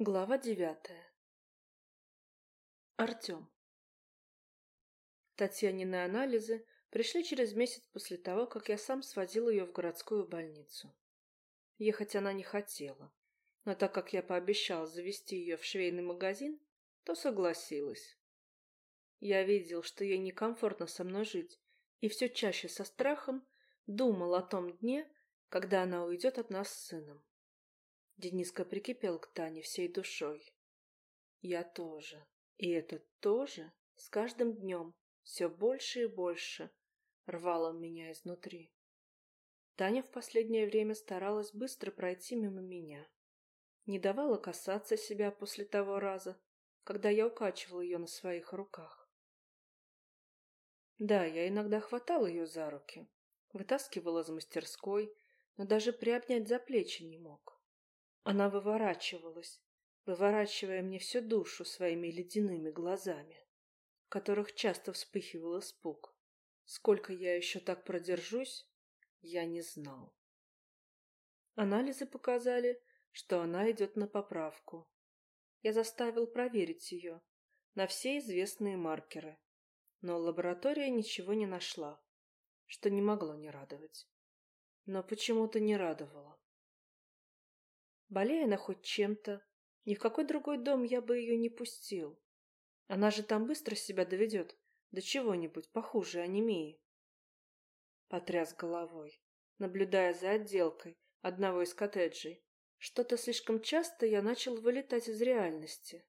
Глава девятая. Артем. Татьянины анализы пришли через месяц после того, как я сам сводил ее в городскую больницу. Ехать она не хотела, но так как я пообещал завести ее в швейный магазин, то согласилась. Я видел, что ей некомфортно со мной жить, и все чаще со страхом думал о том дне, когда она уйдет от нас с сыном. Дениска прикипел к Тане всей душой. Я тоже. И это тоже с каждым днем все больше и больше рвало меня изнутри. Таня в последнее время старалась быстро пройти мимо меня. Не давала касаться себя после того раза, когда я укачивал ее на своих руках. Да, я иногда хватал ее за руки, вытаскивал из мастерской, но даже приобнять за плечи не мог. Она выворачивалась, выворачивая мне всю душу своими ледяными глазами, в которых часто вспыхивал испуг. Сколько я еще так продержусь, я не знал. Анализы показали, что она идет на поправку. Я заставил проверить ее на все известные маркеры, но лаборатория ничего не нашла, что не могло не радовать. Но почему-то не радовало. Болея она хоть чем-то, ни в какой другой дом я бы ее не пустил. Она же там быстро себя доведет до чего-нибудь похуже анемии. Потряс головой, наблюдая за отделкой одного из коттеджей. Что-то слишком часто я начал вылетать из реальности.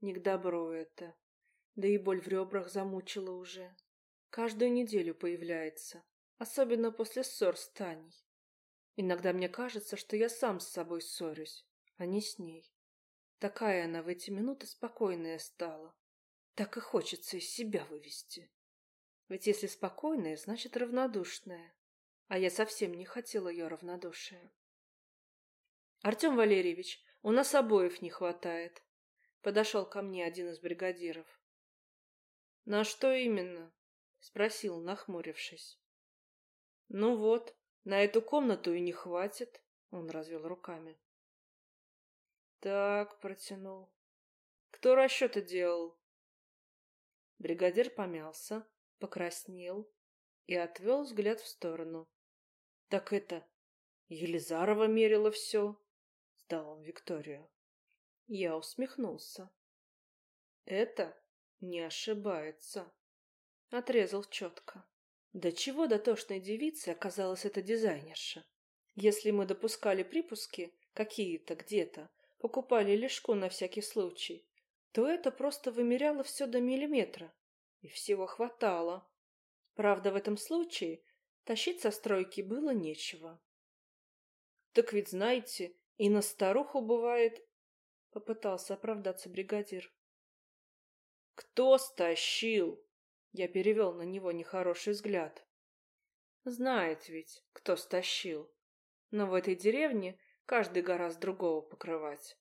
Не к добру это. Да и боль в ребрах замучила уже. Каждую неделю появляется, особенно после ссор с Таней. Иногда мне кажется, что я сам с собой ссорюсь, а не с ней. Такая она в эти минуты спокойная стала. Так и хочется из себя вывести. Ведь если спокойная, значит равнодушная. А я совсем не хотела ее равнодушия. Артем Валерьевич, у нас обоев не хватает. Подошел ко мне один из бригадиров. На что именно? Спросил, нахмурившись. Ну вот, на эту комнату и не хватит, он развел руками. Так, протянул. Кто расчеты делал? Бригадир помялся, покраснел и отвел взгляд в сторону. Так это Елизарова мерила все, сдал он Викторию. Я усмехнулся. Это не ошибается. Отрезал четко. Да чего дотошной девицы оказалась эта дизайнерша? Если мы допускали припуски какие-то где-то, покупали лишку на всякий случай, то это просто вымеряло все до миллиметра, и всего хватало. Правда, в этом случае тащить со стройки было нечего. Так ведь знаете, и на старуху бывает, попытался оправдаться бригадир. Кто стащил? Я перевел на него нехороший взгляд. Знает ведь, кто стащил. Но в этой деревне каждый гораздо другого покрывать.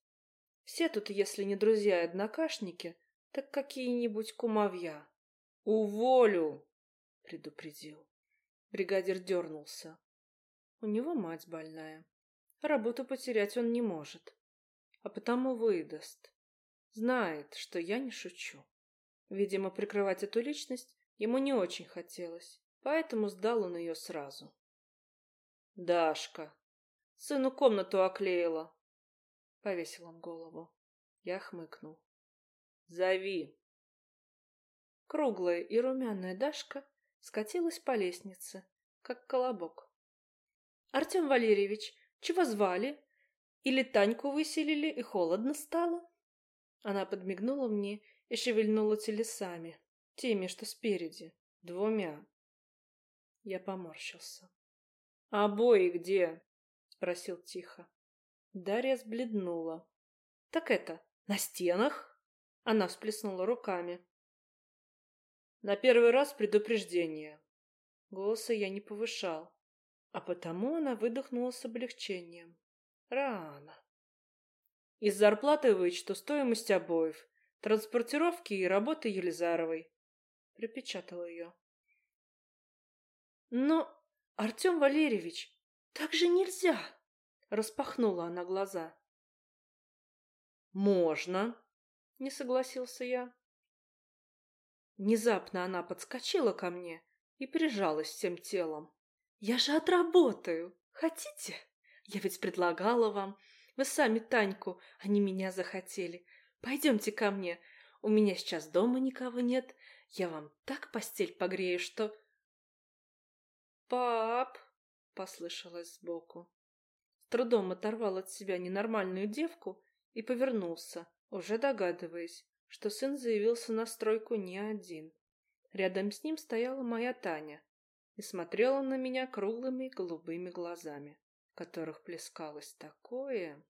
Все тут, если не друзья и однокашники, так какие-нибудь кумовья. «Уволю!» — предупредил. Бригадир дернулся. У него мать больная. Работу потерять он не может, а потому выдаст. Знает, что я не шучу. Видимо, прикрывать эту личность ему не очень хотелось, поэтому сдал он ее сразу. «Дашка! Сыну комнату оклеила!» Повесил он голову. Я хмыкнул. «Зови!» Круглая и румяная Дашка скатилась по лестнице, как колобок. «Артем Валерьевич, чего звали? Или Таньку выселили и холодно стало?» Она подмигнула мне и шевельнула телесами, теми, что спереди, двумя. Я поморщился. «А обои где?» — спросил тихо. Дарья сбледнула. «Так это, на стенах?» Она всплеснула руками. «На первый раз предупреждение». Голоса я не повышал, а потому она выдохнула с облегчением. «Рано». Из зарплаты вычту стоимость обоев транспортировки и работы Елизаровой. Припечатала ее. Но, Артем Валерьевич, так же нельзя! Распахнула она глаза. Можно, не согласился я. Внезапно она подскочила ко мне и прижалась всем телом. «Я же отработаю! Хотите? Я ведь предлагала вам. Вы сами Таньку, не меня захотели. Пойдемте ко мне. У меня сейчас дома никого нет. Я вам так постель погрею, что...» «Пап!» — послышалось сбоку. С трудом оторвал от себя ненормальную девку и повернулся, уже догадываясь, что сын заявился на стройку не один. Рядом с ним стояла моя Таня и смотрела на меня круглыми голубыми глазами, в которых плескалось такое...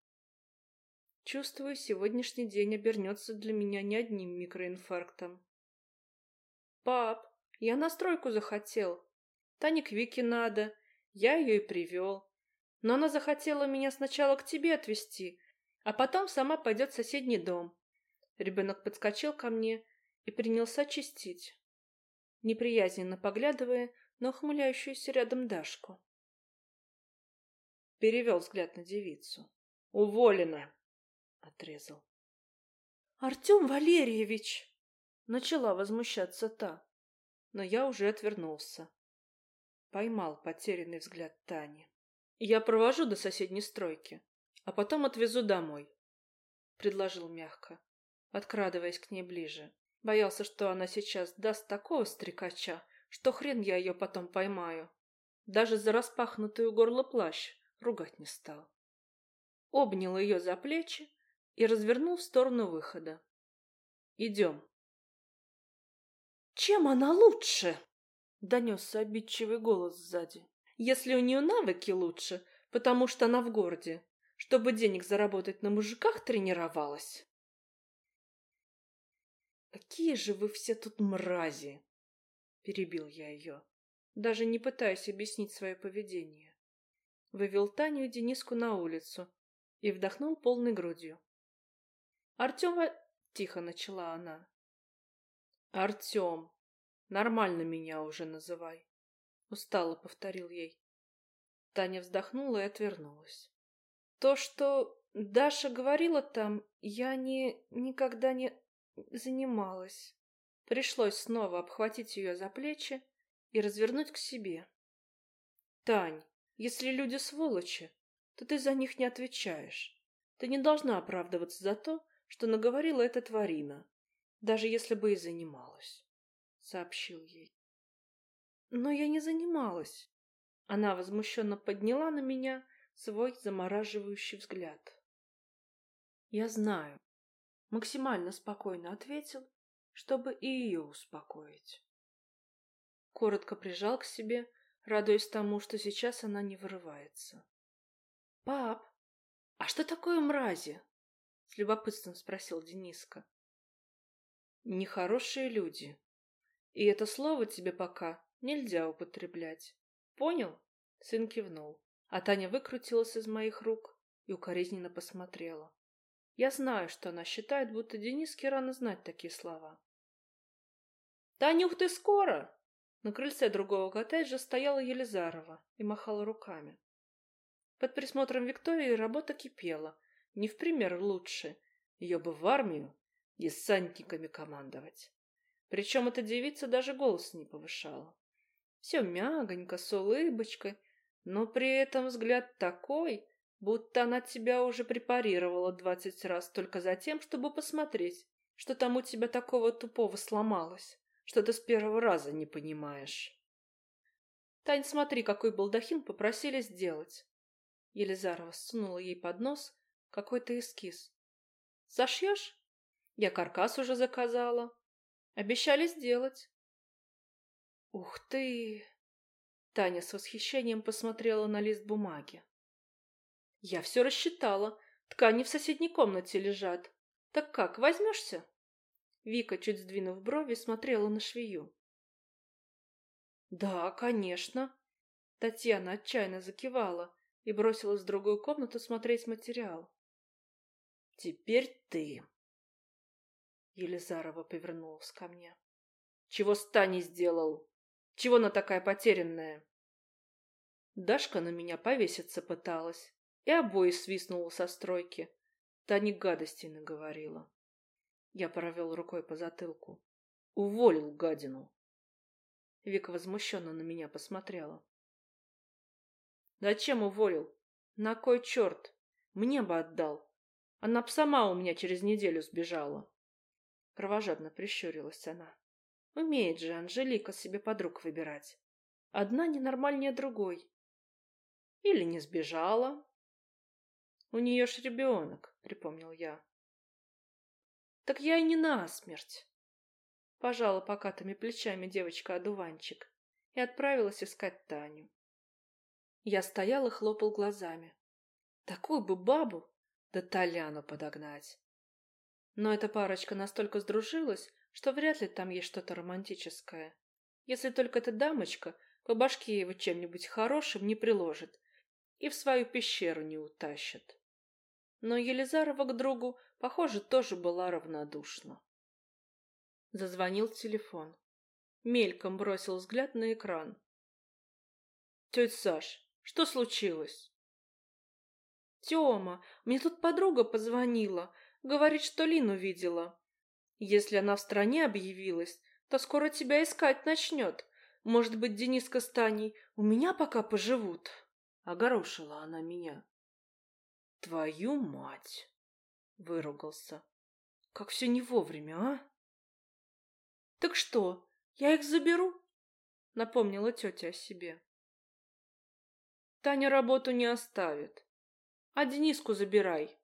Чувствую, сегодняшний день обернется для меня не одним микроинфарктом. «Пап, я на стройку захотел. Тане к Вике надо. Я ее и привел. Но она захотела меня сначала к тебе отвезти, а потом сама пойдет в соседний дом. Ребенок подскочил ко мне и принялся чистить, неприязненно поглядывая на ухмыляющуюся рядом Дашку. Перевел взгляд на девицу. «Уволена!» — отрезал. «Артем Валерьевич!» — начала возмущаться та, но я уже отвернулся. Поймал потерянный взгляд Тани. «Я провожу до соседней стройки, а потом отвезу домой», — предложил мягко подкрадываясь к ней ближе. Боялся, что она сейчас даст такого стрекача, что хрен я ее потом поймаю. Даже за распахнутую горло плащ ругать не стал. Обнял ее за плечи и развернул в сторону выхода. «Идем». «Чем она лучше?» — донесся обидчивый голос сзади. «Если у нее навыки лучше, потому что она в городе, чтобы денег заработать на мужиках тренировалась». «Какие же вы все тут мрази!» — перебил я ее, даже не пытаясь объяснить свое поведение. Вывел Таню и Дениску на улицу и вдохнул полной грудью. «Артем...» — тихо начала она. «Артем, нормально меня уже называй», — устало повторил ей. Таня вздохнула и отвернулась. «То, что Даша говорила там, я не... никогда не занималась. Пришлось снова обхватить ее за плечи и развернуть к себе. Тань, если люди сволочи, то ты за них не отвечаешь. Ты не должна оправдываться за то, что наговорила эта тварина, даже если бы и занималась, — сообщил ей. Но я не занималась. Она возмущенно подняла на меня свой замораживающий взгляд. Я знаю, максимально спокойно ответил, чтобы и ее успокоить. Коротко прижал к себе, радуясь тому, что сейчас она не вырывается. «Пап, а что такое мрази?» — любопытством спросил Дениска. «Нехорошие люди. И это слово тебе пока нельзя употреблять. Понял?» — сын кивнул, а Таня выкрутилась из моих рук и укоризненно посмотрела. Я знаю, что она считает, будто Дениске рано знать такие слова. «Танюх, ты скоро!» На крыльце другого коттеджа стояла Елизарова и махала руками. Под присмотром Виктории работа кипела, не в пример лучше. Ее бы в армию десантниками командовать. Причем эта девица даже голос не повышала. Все мягонько, с улыбочкой, но при этом взгляд такой, будто она тебя уже препарировала двадцать раз только за тем, чтобы посмотреть, что там у тебя такого тупого сломалось, что ты с первого раза не понимаешь. Тань, смотри, какой балдахин попросили сделать. Елизарова сунула ей под нос какой-то эскиз. Зашьешь? Я каркас уже заказала. Обещали сделать. Ух ты! Таня с восхищением посмотрела на лист бумаги. Я все рассчитала. Ткани в соседней комнате лежат. Так как, возьмешься? Вика, чуть сдвинув брови, смотрела на швею. Да, конечно. Татьяна отчаянно закивала и бросилась в другую комнату смотреть материал. Теперь ты. Елизарова повернулась ко мне. Чего Стани сделал? Чего она такая потерянная? Дашка на меня повеситься пыталась и обои свистнула со стройки. Таня гадостей наговорила. Я провел рукой по затылку. Уволил гадину. Вика возмущенно на меня посмотрела. Зачем уволил? На кой черт? Мне бы отдал. Она б сама у меня через неделю сбежала. Кровожадно прищурилась она. Умеет же Анжелика себе подруг выбирать. Одна ненормальнее другой. Или не сбежала. У нее ж ребенок, припомнил я. Так я и не насмерть. Пожала покатыми плечами девочка-одуванчик и отправилась искать Таню. Я стоял и хлопал глазами. Такую бы бабу, да Толяну подогнать. Но эта парочка настолько сдружилась, что вряд ли там есть что-то романтическое. Если только эта дамочка по башке его чем-нибудь хорошим не приложит и в свою пещеру не утащит. Но Елизарова к другу, похоже, тоже была равнодушна. Зазвонил телефон. Мельком бросил взгляд на экран. «Тетя Саш, что случилось?» «Тема, мне тут подруга позвонила. Говорит, что Лину видела. Если она в стране объявилась, то скоро тебя искать начнет. Может быть, Дениска с Таней у меня пока поживут?» Огорошила она меня. «Твою мать!» — выругался. «Как все не вовремя, а?» «Так что, я их заберу?» — напомнила тетя о себе. «Таня работу не оставит. А Дениску забирай.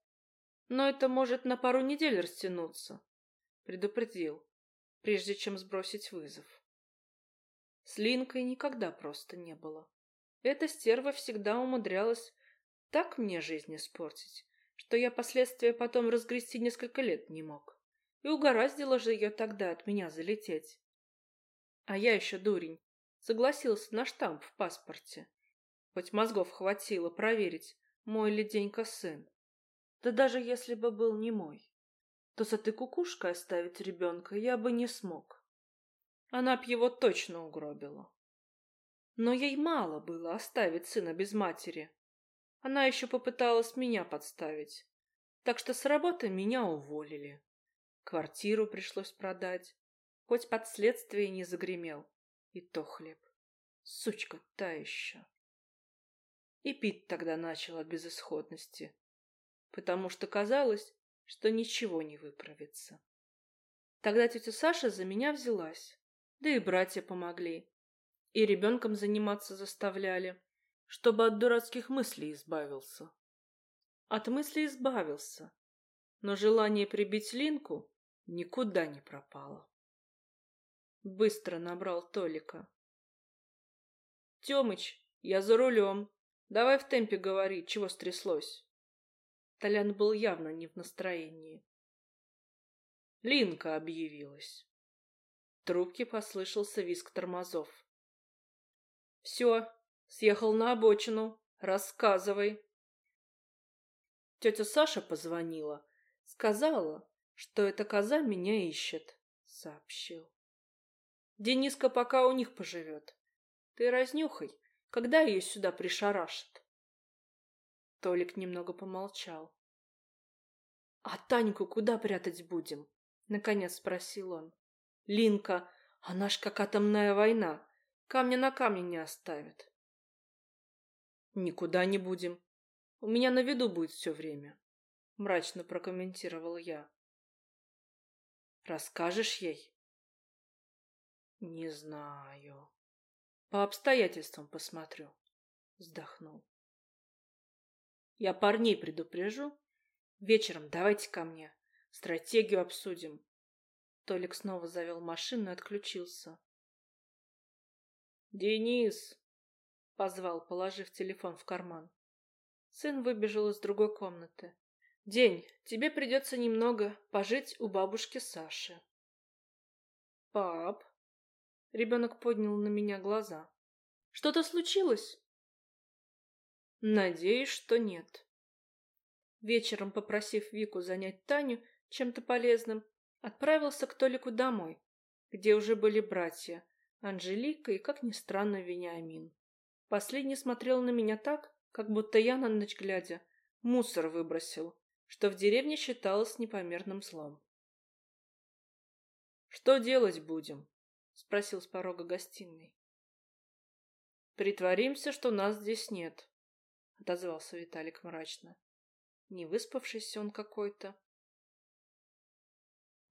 Но это может на пару недель растянуться», — предупредил, прежде чем сбросить вызов. С Линкой никогда просто не было. Эта стерва всегда умудрялась так мне жизнь испортить, что я последствия потом разгрести несколько лет не мог. И угораздило же ее тогда от меня залететь. А я еще дурень. Согласился на штамп в паспорте. Хоть мозгов хватило проверить, мой ли Денька сын. Да даже если бы был не мой, то с этой кукушкой оставить ребенка я бы не смог. Она б его точно угробила. Но ей мало было оставить сына без матери. Она еще попыталась меня подставить. Так что с работы меня уволили. Квартиру пришлось продать. Хоть под следствие не загремел. И то хлеб. Сучка та еще. И пить тогда начал от безысходности. Потому что казалось, что ничего не выправится. Тогда тетя Саша за меня взялась. Да и братья помогли. И ребенком заниматься заставляли, чтобы от дурацких мыслей избавился. От мыслей избавился, но желание прибить Линку никуда не пропало. Быстро набрал Толика. «Темыч, я за рулем. Давай в темпе говори, чего стряслось». Толян был явно не в настроении. Линка объявилась. В трубке послышался визг тормозов. «Все, съехал на обочину. Рассказывай». Тетя Саша позвонила. Сказала, что эта коза меня ищет, сообщил. Дениска пока у них поживет. Ты разнюхай, когда ее сюда пришарашат. Толик немного помолчал. — А Таньку куда прятать будем? — наконец спросил он. — Линка, она ж как атомная война. Камня на камне не оставит. — Никуда не будем. У меня на виду будет все время, — мрачно прокомментировал я. Расскажешь ей? Не знаю. По обстоятельствам посмотрю. Вздохнул. Я парней предупрежу. Вечером давайте ко мне. Стратегию обсудим. Толик снова завел машину и отключился. «Денис!» — позвал, положив телефон в карман. Сын выбежал из другой комнаты. День, тебе придется немного пожить у бабушки Саши. Пап, ребенок поднял на меня глаза. Что-то случилось? Надеюсь, что нет. Вечером, попросив Вику занять Таню чем-то полезным, отправился к Толику домой, где уже были братья Анжелика и, как ни странно, Вениамин. Последний смотрел на меня так, как будто я на ночь глядя мусор выбросил что в деревне считалось непомерным злом. «Что делать будем?» — спросил с порога гостиной. «Притворимся, что нас здесь нет», — отозвался Виталик мрачно. «Не выспавшийся он какой-то».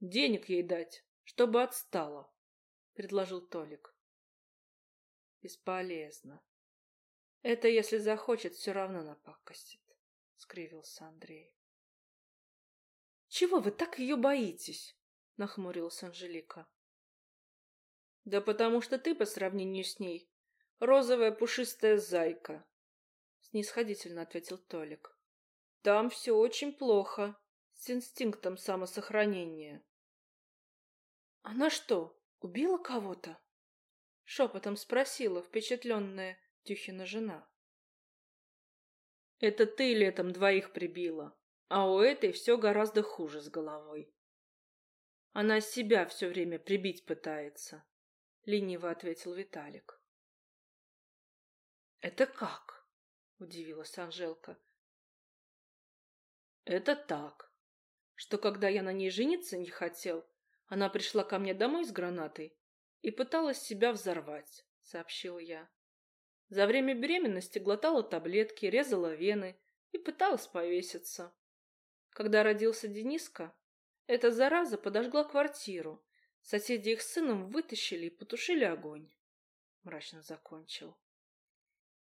«Денег ей дать, чтобы отстала», — предложил Толик. «Бесполезно. Это если захочет, все равно напакостит», — скривился Андрей. «Чего вы так ее боитесь?» — нахмурилась Анжелика. «Да потому что ты по сравнению с ней розовая пушистая зайка», — снисходительно ответил Толик. «Там все очень плохо, с инстинктом самосохранения». «Она что, убила кого-то?» — шепотом спросила впечатленная Тюхина жена. «Это ты летом двоих прибила, а у этой все гораздо хуже с головой. Она себя все время прибить пытается, — лениво ответил Виталик. «Это как?» — удивилась Анжелка. «Это так, что когда я на ней жениться не хотел, она пришла ко мне домой с гранатой и пыталась себя взорвать», — сообщил я. За время беременности глотала таблетки, резала вены и пыталась повеситься. Когда родился Дениска, эта зараза подожгла квартиру. Соседи их с сыном вытащили и потушили огонь. Мрачно закончил.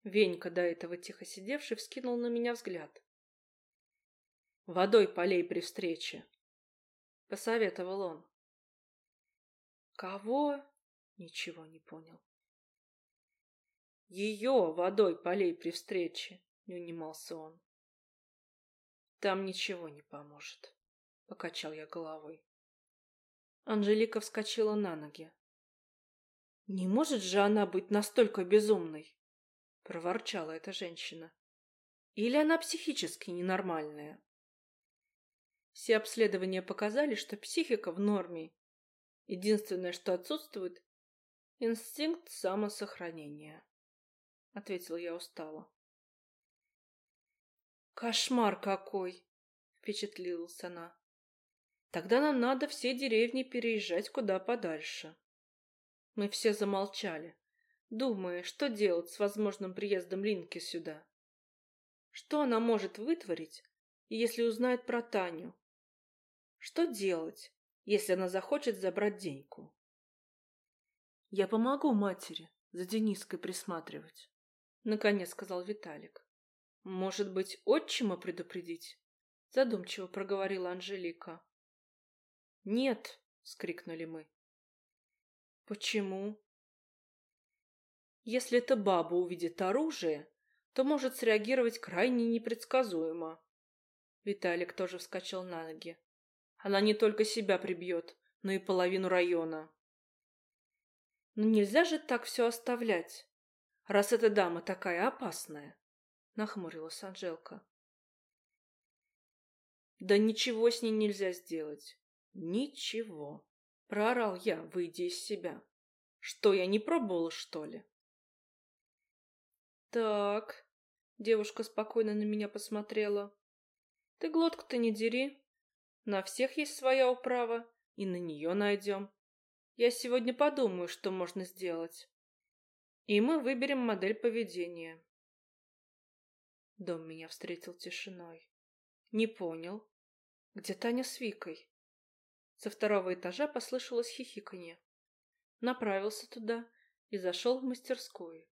Венька, до этого тихо сидевший, вскинул на меня взгляд. «Водой полей при встрече», — посоветовал он. «Кого?» — ничего не понял. «Ее водой полей при встрече», — не унимался он. «Там ничего не поможет» покачал я головой. Анжелика вскочила на ноги. Не может же она быть настолько безумной, проворчала эта женщина. Или она психически ненормальная? Все обследования показали, что психика в норме. Единственное, что отсутствует инстинкт самосохранения, ответила я устало. Кошмар какой, впечатлилась она. Тогда нам надо все деревни переезжать куда подальше. Мы все замолчали, думая, что делать с возможным приездом Линки сюда. Что она может вытворить, если узнает про Таню? Что делать, если она захочет забрать деньку? Я помогу матери за Дениской присматривать, наконец сказал Виталик. Может быть, отчима предупредить? Задумчиво проговорила Анжелика. «Нет!» — скрикнули мы. «Почему?» «Если эта баба увидит оружие, то может среагировать крайне непредсказуемо». Виталик тоже вскочил на ноги. «Она не только себя прибьет, но и половину района». «Но нельзя же так все оставлять, раз эта дама такая опасная», — нахмурилась Анжелка. «Да ничего с ней нельзя сделать. Ничего. Проорал я, выйдя из себя. Что, я не пробовала, что ли? Так. Девушка спокойно на меня посмотрела. Ты глотку-то не дери. На всех есть своя управа, и на нее найдем. Я сегодня подумаю, что можно сделать. И мы выберем модель поведения. Дом меня встретил тишиной. Не понял. Где Таня с Викой? Со второго этажа послышалось хихиканье. Направился туда и зашел в мастерскую.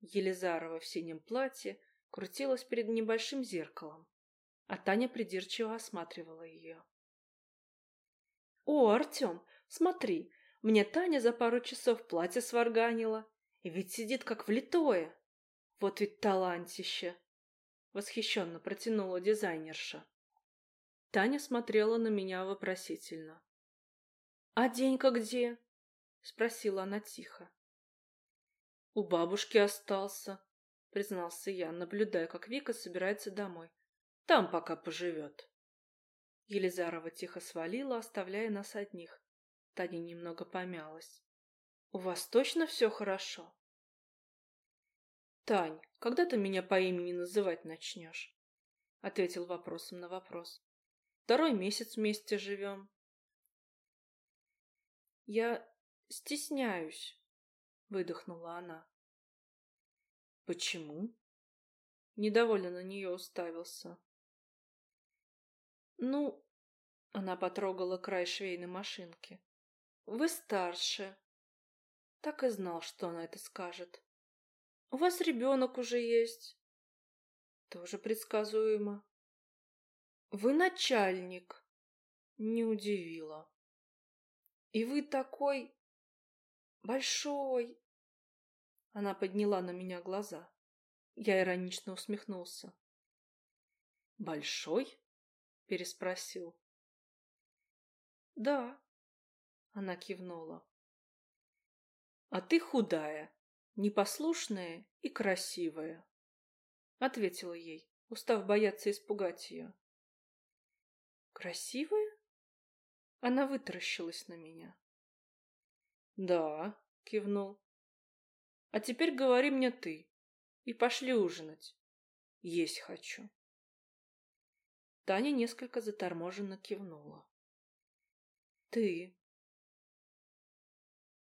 Елизарова в синем платье крутилась перед небольшим зеркалом, а Таня придирчиво осматривала ее. «О, Артем, смотри, мне Таня за пару часов платье сварганила, и ведь сидит как влитое. Вот ведь талантище!» Восхищенно протянула дизайнерша. Таня смотрела на меня вопросительно. «А денька где?» — спросила она тихо. «У бабушки остался», — признался я, наблюдая, как Вика собирается домой. «Там пока поживет». Елизарова тихо свалила, оставляя нас одних. Таня немного помялась. «У вас точно все хорошо?» «Тань, когда ты меня по имени называть начнешь?» ответил вопросом на вопрос. Второй месяц вместе живем. Я стесняюсь, выдохнула она. Почему? Недовольно на нее уставился. Ну, она потрогала край швейной машинки. Вы старше. Так и знал, что она это скажет. У вас ребенок уже есть. Тоже предсказуемо. Вы начальник. Не удивило. И вы такой большой. Она подняла на меня глаза. Я иронично усмехнулся. Большой? переспросил. Да, она кивнула. А ты худая, непослушная и красивая, ответила ей, устав бояться испугать ее. Красивая? Она вытаращилась на меня. Да, кивнул. А теперь говори мне ты и пошли ужинать. Есть хочу. Таня несколько заторможенно кивнула. Ты,